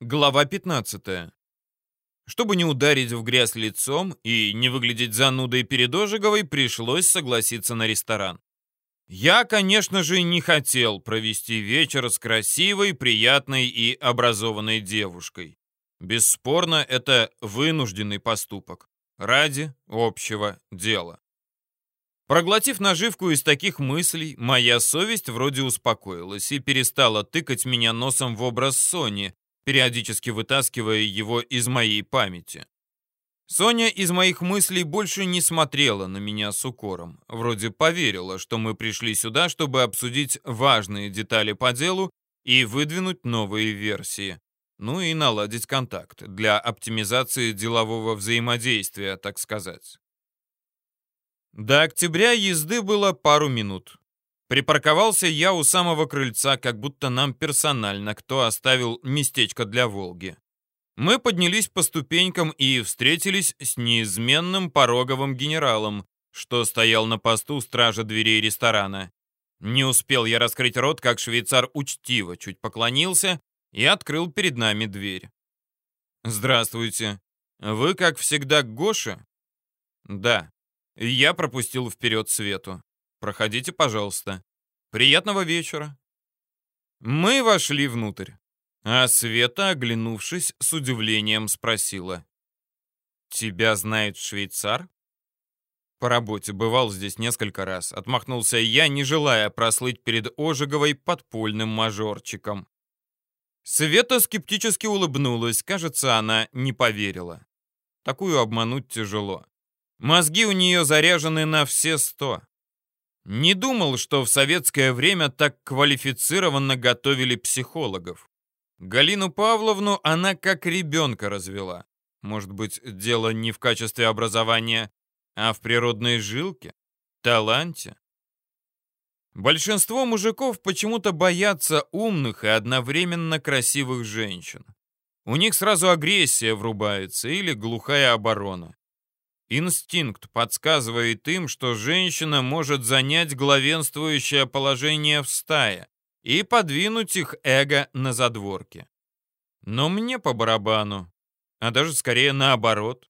Глава 15. Чтобы не ударить в грязь лицом и не выглядеть занудой перед Ожеговой, пришлось согласиться на ресторан. Я, конечно же, не хотел провести вечер с красивой, приятной и образованной девушкой. Бесспорно, это вынужденный поступок ради общего дела. Проглотив наживку из таких мыслей, моя совесть вроде успокоилась и перестала тыкать меня носом в образ Сони, периодически вытаскивая его из моей памяти. Соня из моих мыслей больше не смотрела на меня с укором. Вроде поверила, что мы пришли сюда, чтобы обсудить важные детали по делу и выдвинуть новые версии. Ну и наладить контакт для оптимизации делового взаимодействия, так сказать. До октября езды было пару минут. Припарковался я у самого крыльца, как будто нам персонально кто оставил местечко для «Волги». Мы поднялись по ступенькам и встретились с неизменным пороговым генералом, что стоял на посту стража дверей ресторана. Не успел я раскрыть рот, как швейцар учтиво чуть поклонился и открыл перед нами дверь. «Здравствуйте. Вы, как всегда, Гоша?» «Да». Я пропустил вперед Свету. Проходите, пожалуйста. Приятного вечера. Мы вошли внутрь. А Света, оглянувшись, с удивлением спросила. «Тебя знает швейцар?» «По работе бывал здесь несколько раз», — отмахнулся я, не желая прослыть перед Ожеговой подпольным мажорчиком. Света скептически улыбнулась, кажется, она не поверила. Такую обмануть тяжело. Мозги у нее заряжены на все сто. Не думал, что в советское время так квалифицированно готовили психологов. Галину Павловну она как ребенка развела. Может быть, дело не в качестве образования, а в природной жилке, таланте. Большинство мужиков почему-то боятся умных и одновременно красивых женщин. У них сразу агрессия врубается или глухая оборона. Инстинкт подсказывает им, что женщина может занять главенствующее положение в стае и подвинуть их эго на задворке. Но мне по барабану, а даже скорее наоборот.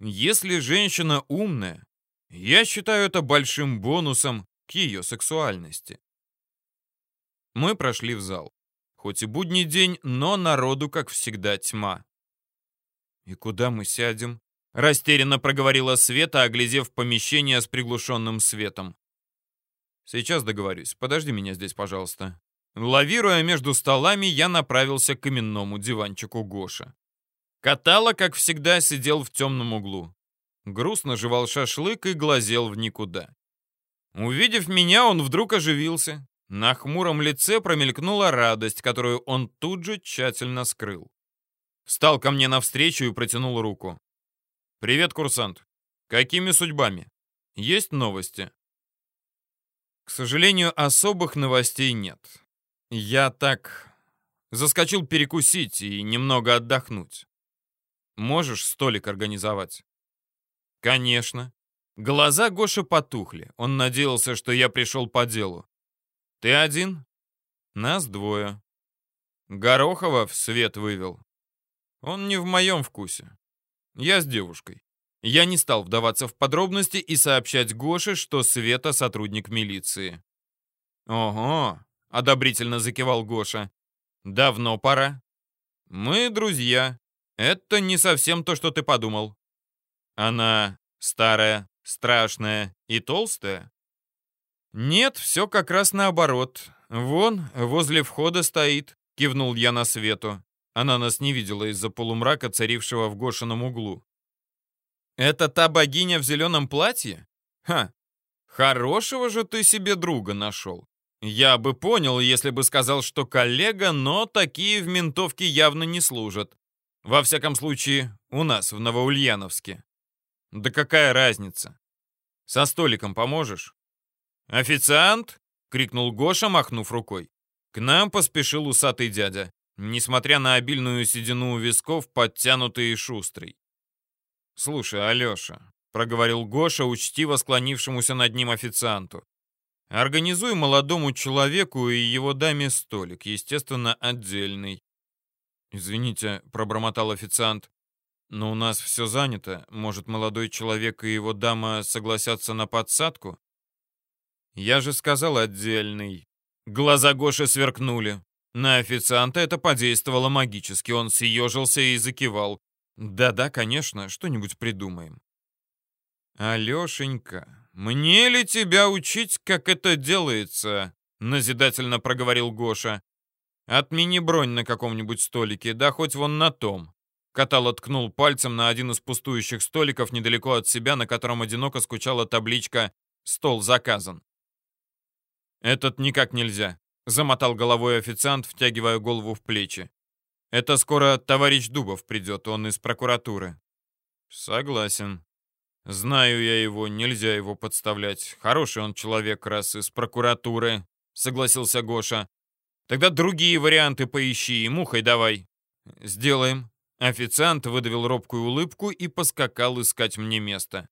Если женщина умная, я считаю это большим бонусом к ее сексуальности. Мы прошли в зал. Хоть и будний день, но народу, как всегда, тьма. «И куда мы сядем?» Растерянно проговорила Света, оглядев помещение с приглушенным светом. «Сейчас договорюсь. Подожди меня здесь, пожалуйста». Лавируя между столами, я направился к каменному диванчику Гоша. Катала, как всегда, сидел в темном углу. Грустно жевал шашлык и глазел в никуда. Увидев меня, он вдруг оживился. На хмуром лице промелькнула радость, которую он тут же тщательно скрыл. Встал ко мне навстречу и протянул руку. «Привет, курсант. Какими судьбами? Есть новости?» К сожалению, особых новостей нет. Я так заскочил перекусить и немного отдохнуть. Можешь столик организовать? Конечно. Глаза Гоши потухли. Он надеялся, что я пришел по делу. Ты один? Нас двое. Горохова в свет вывел. Он не в моем вкусе. Я с девушкой. Я не стал вдаваться в подробности и сообщать Гоше, что Света сотрудник милиции. «Ого!» — одобрительно закивал Гоша. «Давно пора». «Мы друзья. Это не совсем то, что ты подумал». «Она старая, страшная и толстая?» «Нет, все как раз наоборот. Вон, возле входа стоит», — кивнул я на Свету. Она нас не видела из-за полумрака, царившего в Гошином углу. «Это та богиня в зеленом платье? Ха! Хорошего же ты себе друга нашел. Я бы понял, если бы сказал, что коллега, но такие в ментовке явно не служат. Во всяком случае, у нас в Новоульяновске. Да какая разница? Со столиком поможешь? «Официант!» — крикнул Гоша, махнув рукой. К нам поспешил усатый дядя несмотря на обильную седину у висков, подтянутый и шустрый. «Слушай, Алеша», — проговорил Гоша, учтиво склонившемуся над ним официанту, «организуй молодому человеку и его даме столик, естественно, отдельный». «Извините», — пробормотал официант, «но у нас все занято. Может, молодой человек и его дама согласятся на подсадку?» «Я же сказал отдельный». Глаза Гоши сверкнули. На официанта это подействовало магически. Он съежился и закивал. «Да-да, конечно, что-нибудь придумаем». «Алешенька, мне ли тебя учить, как это делается?» Назидательно проговорил Гоша. «Отмени бронь на каком-нибудь столике, да хоть вон на том». Катал откнул пальцем на один из пустующих столиков недалеко от себя, на котором одиноко скучала табличка «Стол заказан». «Этот никак нельзя», — замотал головой официант, втягивая голову в плечи. «Это скоро товарищ Дубов придет, он из прокуратуры». «Согласен. Знаю я его, нельзя его подставлять. Хороший он человек, раз из прокуратуры», — согласился Гоша. Тогда другие варианты поищи и мухой давай. Сделаем. Официант выдавил робкую улыбку и поскакал искать мне место.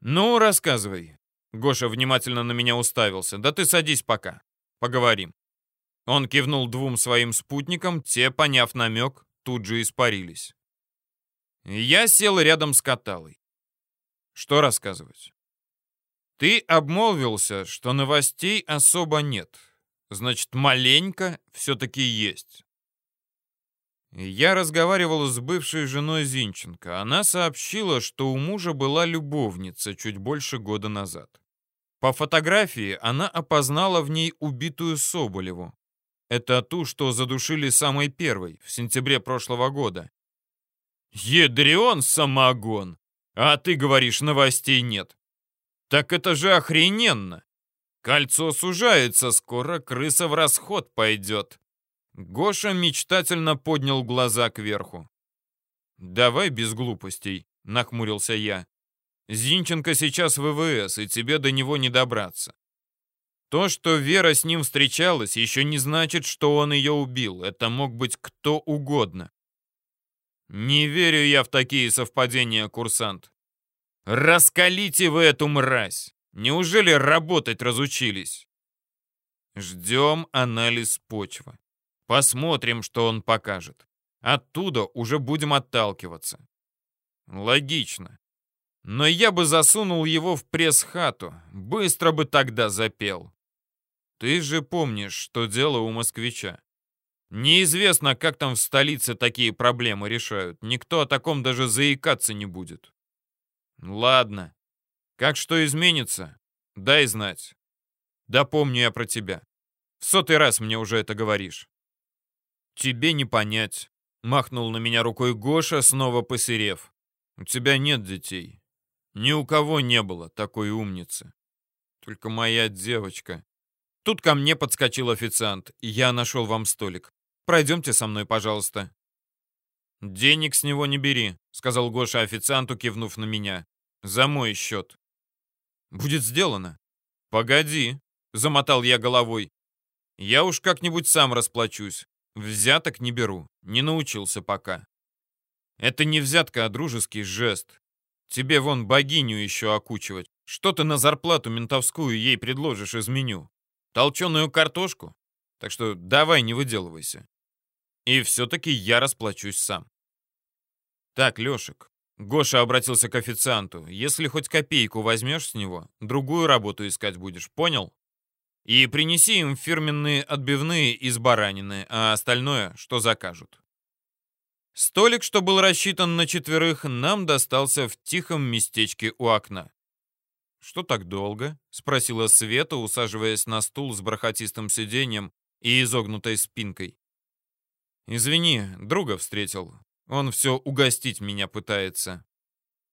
Ну, рассказывай. Гоша внимательно на меня уставился. Да ты садись пока. Поговорим. Он кивнул двум своим спутникам, те, поняв намек, тут же испарились. Я сел рядом с Каталой. Что рассказывать? Ты обмолвился, что новостей особо нет. Значит, маленько все-таки есть. Я разговаривал с бывшей женой Зинченко. Она сообщила, что у мужа была любовница чуть больше года назад. По фотографии она опознала в ней убитую Соболеву. Это ту, что задушили самой первой, в сентябре прошлого года. Едрион самогон! А ты говоришь, новостей нет. Так это же охрененно! Кольцо сужается, скоро крыса в расход пойдет. Гоша мечтательно поднял глаза кверху. «Давай без глупостей», — нахмурился я. «Зинченко сейчас в ВВС, и тебе до него не добраться. То, что Вера с ним встречалась, еще не значит, что он ее убил. Это мог быть кто угодно. Не верю я в такие совпадения, курсант. Раскалите вы эту мразь! Неужели работать разучились? Ждем анализ почвы. Посмотрим, что он покажет. Оттуда уже будем отталкиваться. Логично. Но я бы засунул его в пресс-хату. Быстро бы тогда запел. Ты же помнишь, что дело у москвича. Неизвестно, как там в столице такие проблемы решают. Никто о таком даже заикаться не будет. Ладно, как что изменится, дай знать. Да помню я про тебя. В сотый раз мне уже это говоришь. Тебе не понять. Махнул на меня рукой Гоша, снова посерев. У тебя нет детей. Ни у кого не было такой умницы. Только моя девочка. Тут ко мне подскочил официант. Я нашел вам столик. Пройдемте со мной, пожалуйста. «Денег с него не бери», — сказал Гоша официанту, кивнув на меня. «За мой счет». Будет сделано. Погоди, замотал я головой. Я уж как-нибудь сам расплачусь. Взяток не беру, не научился пока. Это не взятка, а дружеский жест. Тебе вон богиню еще окучивать. Что ты на зарплату ментовскую ей предложишь из меню? Толченую картошку? Так что давай не выделывайся. И все-таки я расплачусь сам. Так, Лешек, Гоша обратился к официанту. «Если хоть копейку возьмешь с него, другую работу искать будешь, понял? И принеси им фирменные отбивные из баранины, а остальное, что закажут». Столик, что был рассчитан на четверых, нам достался в тихом местечке у окна. «Что так долго?» — спросила Света, усаживаясь на стул с бархатистым сиденьем и изогнутой спинкой. «Извини, друга встретил. Он все угостить меня пытается.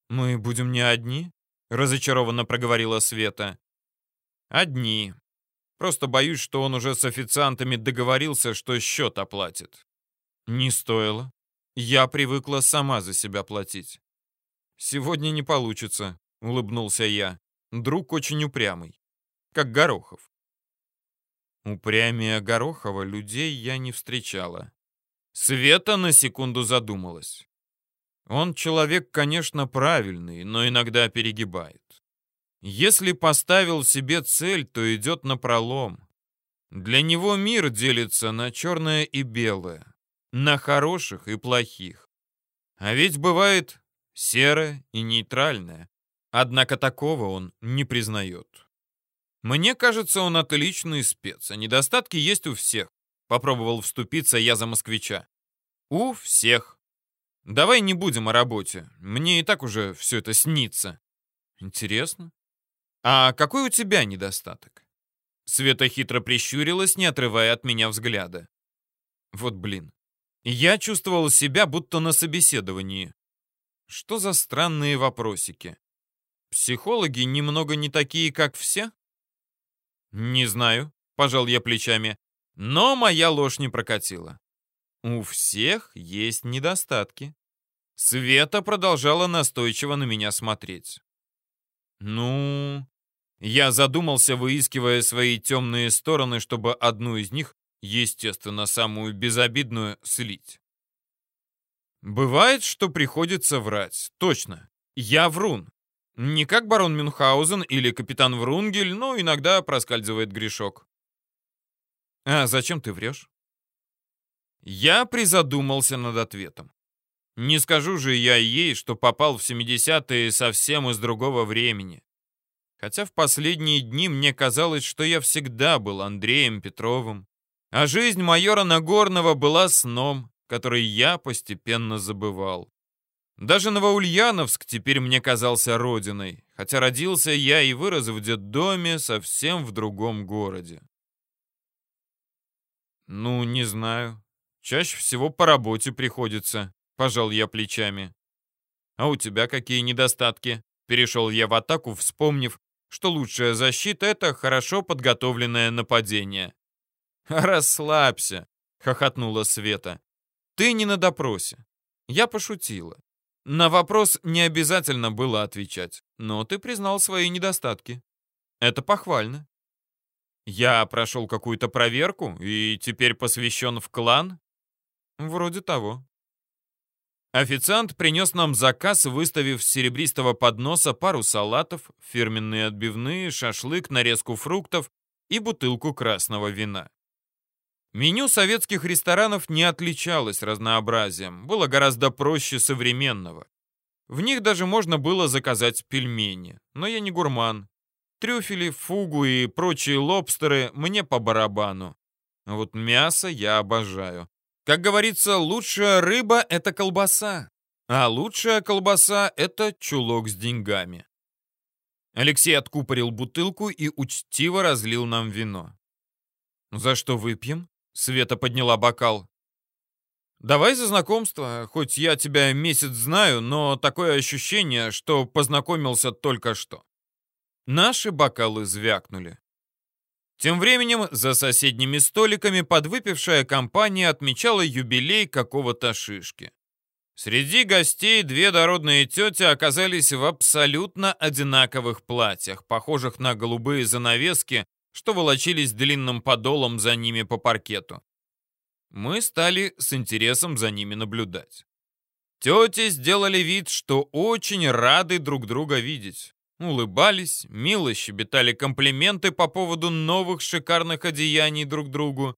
«Мы будем не одни?» — разочарованно проговорила Света. «Одни. Просто боюсь, что он уже с официантами договорился, что счет оплатит». «Не стоило. Я привыкла сама за себя платить». «Сегодня не получится», — улыбнулся я. «Друг очень упрямый. Как Горохов». Упрямее Горохова людей я не встречала. Света на секунду задумалась. Он человек, конечно, правильный, но иногда перегибает. Если поставил себе цель, то идет на пролом. Для него мир делится на черное и белое. На хороших и плохих. А ведь бывает серое и нейтральное. Однако такого он не признает. Мне кажется, он отличный спец, а недостатки есть у всех. Попробовал вступиться я за москвича. У всех. Давай не будем о работе. Мне и так уже все это снится. Интересно. А какой у тебя недостаток? Света хитро прищурилась, не отрывая от меня взгляда. Вот блин. Я чувствовал себя будто на собеседовании. Что за странные вопросики? Психологи немного не такие, как все? Не знаю, пожал я плечами, но моя ложь не прокатила. У всех есть недостатки. Света продолжала настойчиво на меня смотреть. Ну, я задумался, выискивая свои темные стороны, чтобы одну из них, естественно, самую безобидную, слить. Бывает, что приходится врать. Точно. Я врун. Не как барон Мюнхгаузен или капитан Врунгель, но иногда проскальзывает грешок. А зачем ты врешь? Я призадумался над ответом. Не скажу же я ей, что попал в 70-е совсем из другого времени. Хотя в последние дни мне казалось, что я всегда был Андреем Петровым, а жизнь майора Нагорного была сном, который я постепенно забывал. Даже Новоульяновск теперь мне казался родиной, хотя родился я и вырос в детдоме совсем в другом городе. Ну, не знаю. Чаще всего по работе приходится, пожал я плечами. А у тебя какие недостатки? Перешел я в атаку, вспомнив, что лучшая защита — это хорошо подготовленное нападение. «Расслабься», — хохотнула Света. «Ты не на допросе». Я пошутила. На вопрос не обязательно было отвечать, но ты признал свои недостатки. Это похвально. Я прошел какую-то проверку и теперь посвящен в клан? Вроде того. Официант принес нам заказ, выставив с серебристого подноса пару салатов, фирменные отбивные, шашлык, нарезку фруктов и бутылку красного вина. Меню советских ресторанов не отличалось разнообразием, было гораздо проще современного. В них даже можно было заказать пельмени, но я не гурман. Трюфели, фугу и прочие лобстеры мне по барабану. Вот мясо я обожаю. Как говорится, лучшая рыба — это колбаса, а лучшая колбаса — это чулок с деньгами. Алексей откупорил бутылку и учтиво разлил нам вино. «За что выпьем?» Света подняла бокал. «Давай за знакомство, хоть я тебя месяц знаю, но такое ощущение, что познакомился только что». Наши бокалы звякнули. Тем временем за соседними столиками подвыпившая компания отмечала юбилей какого-то шишки. Среди гостей две дородные тети оказались в абсолютно одинаковых платьях, похожих на голубые занавески что волочились длинным подолом за ними по паркету. Мы стали с интересом за ними наблюдать. Тети сделали вид, что очень рады друг друга видеть. Улыбались, мило щебетали комплименты по поводу новых шикарных одеяний друг другу.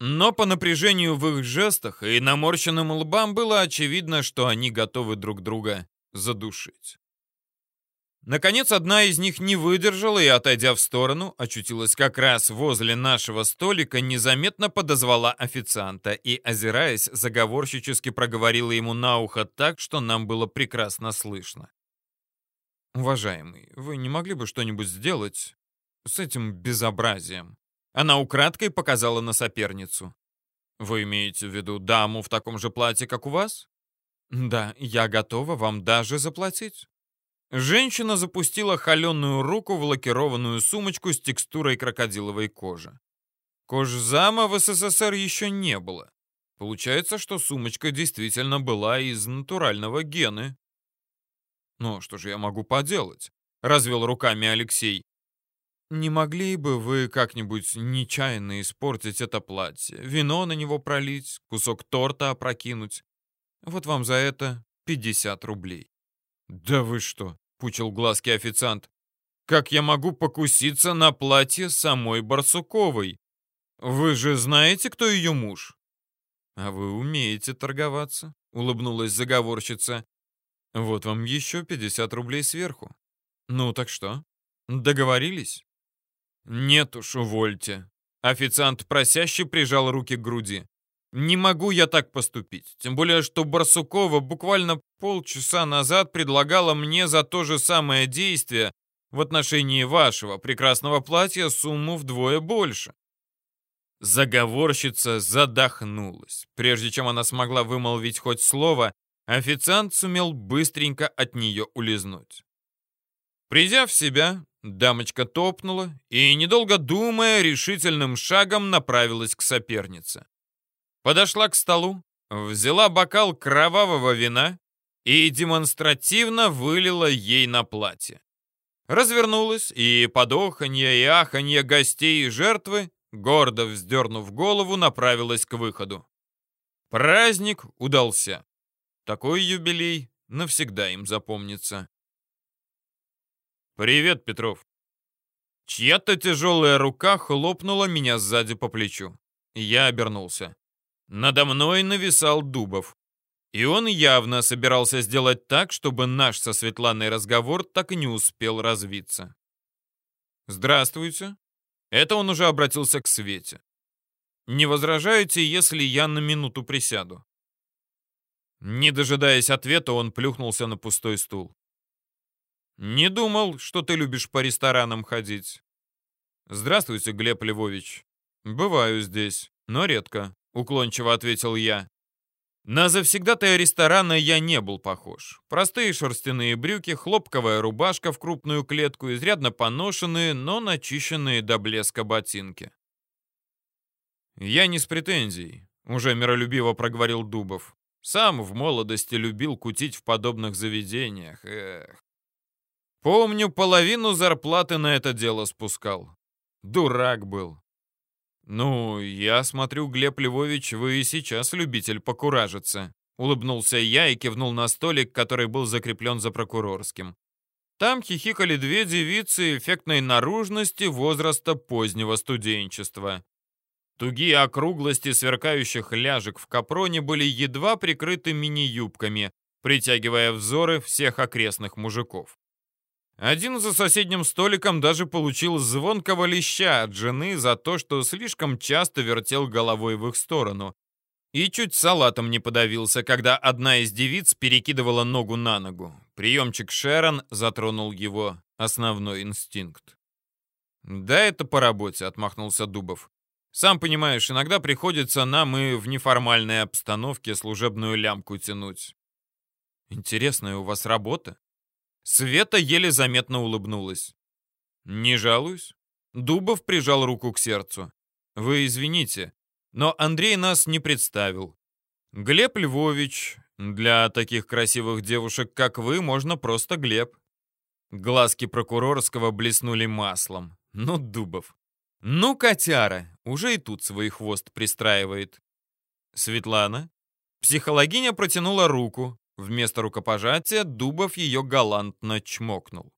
Но по напряжению в их жестах и наморщенным лбам было очевидно, что они готовы друг друга задушить. Наконец, одна из них не выдержала и, отойдя в сторону, очутилась как раз возле нашего столика, незаметно подозвала официанта и, озираясь, заговорщически проговорила ему на ухо так, что нам было прекрасно слышно. «Уважаемый, вы не могли бы что-нибудь сделать с этим безобразием?» Она украдкой показала на соперницу. «Вы имеете в виду даму в таком же платье, как у вас?» «Да, я готова вам даже заплатить». Женщина запустила холеную руку в лакированную сумочку с текстурой крокодиловой кожи. Кожзама в СССР еще не было. Получается, что сумочка действительно была из натурального гены. «Ну, что же я могу поделать?» — развел руками Алексей. «Не могли бы вы как-нибудь нечаянно испортить это платье, вино на него пролить, кусок торта опрокинуть? Вот вам за это 50 рублей». «Да вы что?» пучил глазки официант. «Как я могу покуситься на платье самой Барсуковой? Вы же знаете, кто ее муж?» «А вы умеете торговаться», — улыбнулась заговорщица. «Вот вам еще 50 рублей сверху. Ну так что, договорились?» «Нет уж, увольте». Официант просяще прижал руки к груди. «Не могу я так поступить. Тем более, что Барсукова буквально полчаса назад предлагала мне за то же самое действие в отношении вашего прекрасного платья сумму вдвое больше». Заговорщица задохнулась. Прежде чем она смогла вымолвить хоть слово, официант сумел быстренько от нее улизнуть. Придя в себя, дамочка топнула и, недолго думая, решительным шагом направилась к сопернице. Подошла к столу, взяла бокал кровавого вина и демонстративно вылила ей на платье. Развернулась и под оханье и аханье гостей и жертвы, гордо вздернув голову, направилась к выходу. Праздник удался. Такой юбилей навсегда им запомнится. «Привет, Петров!» Чья-то тяжелая рука хлопнула меня сзади по плечу. Я обернулся. Надо мной нависал Дубов. И он явно собирался сделать так, чтобы наш со Светланой разговор так и не успел развиться. «Здравствуйте». Это он уже обратился к Свете. «Не возражаете, если я на минуту присяду?» Не дожидаясь ответа, он плюхнулся на пустой стул. «Не думал, что ты любишь по ресторанам ходить». «Здравствуйте, Глеб Львович. Бываю здесь, но редко», — уклончиво ответил я. На завсегдатая ресторана я не был похож. Простые шерстяные брюки, хлопковая рубашка в крупную клетку, изрядно поношенные, но начищенные до блеска ботинки. «Я не с претензией», — уже миролюбиво проговорил Дубов. «Сам в молодости любил кутить в подобных заведениях. Эх. Помню, половину зарплаты на это дело спускал. Дурак был. Ну, я смотрю, Глеб Львович, вы и сейчас любитель покуражиться. Улыбнулся я и кивнул на столик, который был закреплен за прокурорским. Там хихикали две девицы эффектной наружности возраста позднего студенчества. Тугие округлости сверкающих ляжек в капроне были едва прикрыты мини-юбками, притягивая взоры всех окрестных мужиков. Один за соседним столиком даже получил звонкого леща от жены за то, что слишком часто вертел головой в их сторону. И чуть салатом не подавился, когда одна из девиц перекидывала ногу на ногу. Приемчик Шерон затронул его основной инстинкт. «Да это по работе», — отмахнулся Дубов. «Сам понимаешь, иногда приходится нам и в неформальной обстановке служебную лямку тянуть». «Интересная у вас работа?» Света еле заметно улыбнулась. «Не жалуюсь». Дубов прижал руку к сердцу. «Вы извините, но Андрей нас не представил. Глеб Львович, для таких красивых девушек, как вы, можно просто Глеб». Глазки прокурорского блеснули маслом. «Ну, Дубов. Ну, котяра, уже и тут свой хвост пристраивает». Светлана. Психологиня протянула руку, Вместо рукопожатия Дубов ее галантно чмокнул.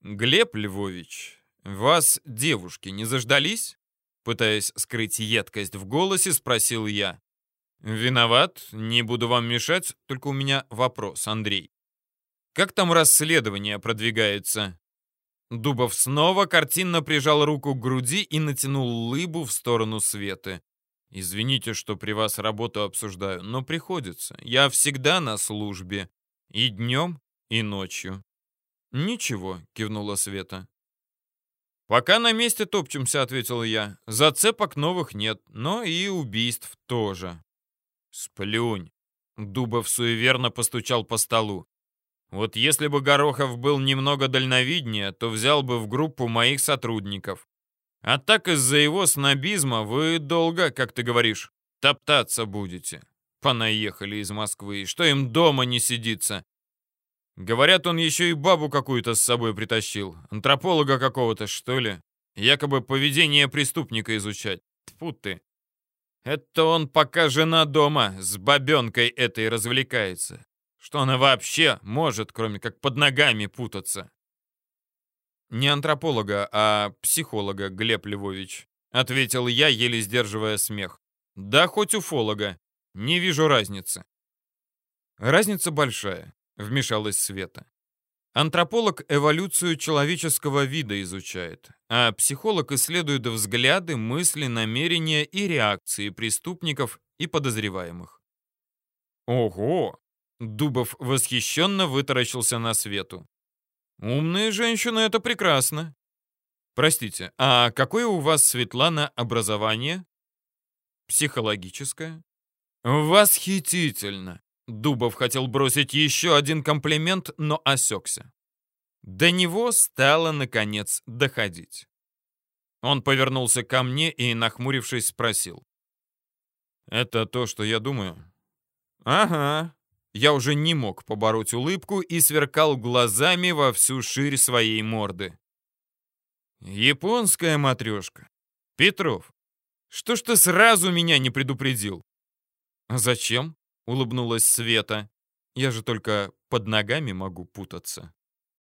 «Глеб Львович, вас девушки не заждались?» Пытаясь скрыть едкость в голосе, спросил я. «Виноват, не буду вам мешать, только у меня вопрос, Андрей. Как там расследование продвигается?» Дубов снова картинно прижал руку к груди и натянул лыбу в сторону Светы. Извините, что при вас работу обсуждаю, но приходится. Я всегда на службе. И днем, и ночью. Ничего, кивнула Света. «Пока на месте топчемся», — ответил я. «Зацепок новых нет, но и убийств тоже». «Сплюнь!» — Дубов суеверно постучал по столу. «Вот если бы Горохов был немного дальновиднее, то взял бы в группу моих сотрудников. А так из-за его снобизма вы долго, как ты говоришь, топтаться будете. Понаехали из Москвы, что им дома не сидится. Говорят, он еще и бабу какую-то с собой притащил. Антрополога какого-то, что ли. Якобы поведение преступника изучать. Тьфу ты. Это он пока жена дома с бабенкой этой развлекается. Что она вообще может, кроме как под ногами путаться? «Не антрополога, а психолога, Глеб Львович», — ответил я, еле сдерживая смех. Да хоть уфолога. Не вижу разницы. Разница большая, вмешалась Света. Антрополог эволюцию человеческого вида изучает, а психолог исследует взгляды, мысли, намерения и реакции преступников и подозреваемых. Ого! Дубов восхищенно вытаращился на Свету. Умные женщины — это прекрасно. Простите, а какое у вас, Светлана, образование? Психологическое. Восхитительно. Дубов хотел бросить еще один комплимент, но осекся. До него стало, наконец, доходить. Он повернулся ко мне и, нахмурившись, спросил. «Это то, что я думаю?» «Ага». Я уже не мог побороть улыбку и сверкал глазами во всю ширь своей морды. «Японская матрешка. Петров, что ж ты сразу меня не предупредил?» «А зачем?» улыбнулась Света. Я же только под ногами могу путаться.